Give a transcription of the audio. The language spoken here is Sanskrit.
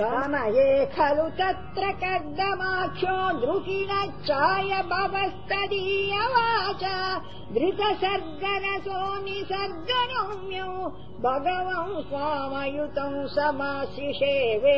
समये खलु तत्र कर्दमाख्यो दृगिण चाय भवस्तदीयवाच धृतसर्गरसो निसर्गम्यु भगवम् स्वामयुतम् समाशिषेवे